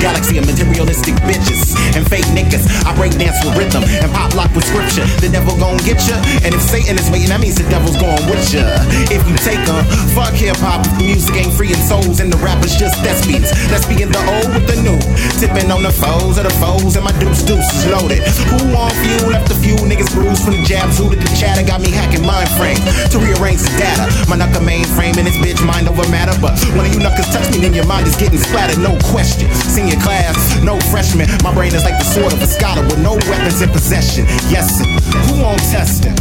Galaxy of materialistic bitches and fake niggas. I break dance with rhythm and pop lock with scripture. The devil gon' get ya, and if Satan is waiting, that means the devil's going with ya. If you take a fuck hip hop. Music ain't freeing souls, and the rappers just thespians. in the old with the new. Tipping on the foes of the foes, and my deuce deuce is loaded. Who on few left a few niggas bruised from the jabs? Who did the chatter got me hacked? Mind frame to rearrange the data. My knuckle mainframe and this bitch mind over matter. But of you knuckles touch me, then your mind is getting splattered, no question. Senior class, no freshman. My brain is like the sword of a scholar with no weapons in possession. Yes, sir. who on testing?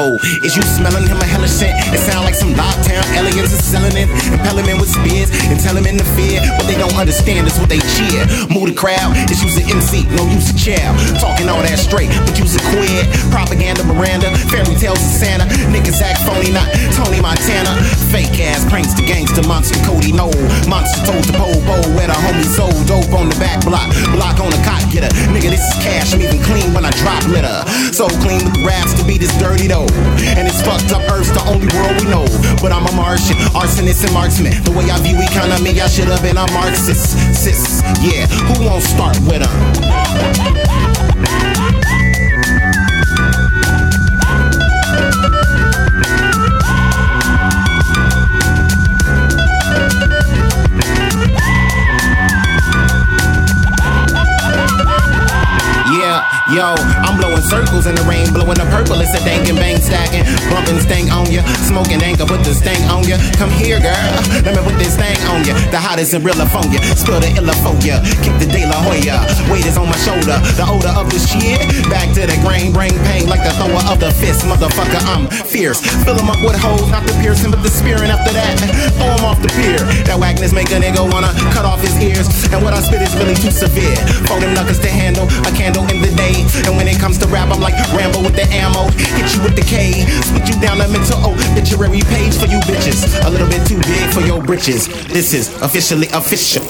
Is you smelling him a hellish scent? It sound like some lockdown aliens are selling it. Impel him with spears and tell him in the fear. What they don't understand is what they cheer. Move the crowd, it's use an MC, no use a child. Talking all that straight, but use a quid. Propaganda Miranda, fairy tales of Santa. Niggas act phony, not Tony Montana. Fake ass pranks to gangster monster Cody No. Monster told to pole pole where the homies sold. Dope on the back block, block on the cot getter. Nigga, this is cash, I'm even clean when I drop litter. So clean with raps to be this dirty though. And it's fucked up Earth's the only world we know. But I'm a Martian, arsonist and marksman. The way I view economy, I should have been a Marxist. Sis, yeah, who won't start with them? Yo, I'm blowing circles in the rain, blowing the purple. It's a dank and bang stacking, bumping stank on ya, smoking anchor, put the stank on ya. Come here, girl, let me put this thing on ya. The hottest in real phone ya, spill the illa for ya. Kick the De La Hoya, weight is on my shoulder. The odor of this shit, back to the grain, brain pain like the thrower of the fist, motherfucker. I'm fierce, fill 'em up with holes, not the piercing, but the spear. And after that, throw 'em off the pier. That whackness make a nigga wanna cut off his ears. And what I spit is really too severe. For them knuckles to handle, a candle in the and when it comes to rap, I'm like Rambo with the ammo. Hit you with the K, split you down the mental every page for you bitches. A little bit too big for your britches. This is officially official.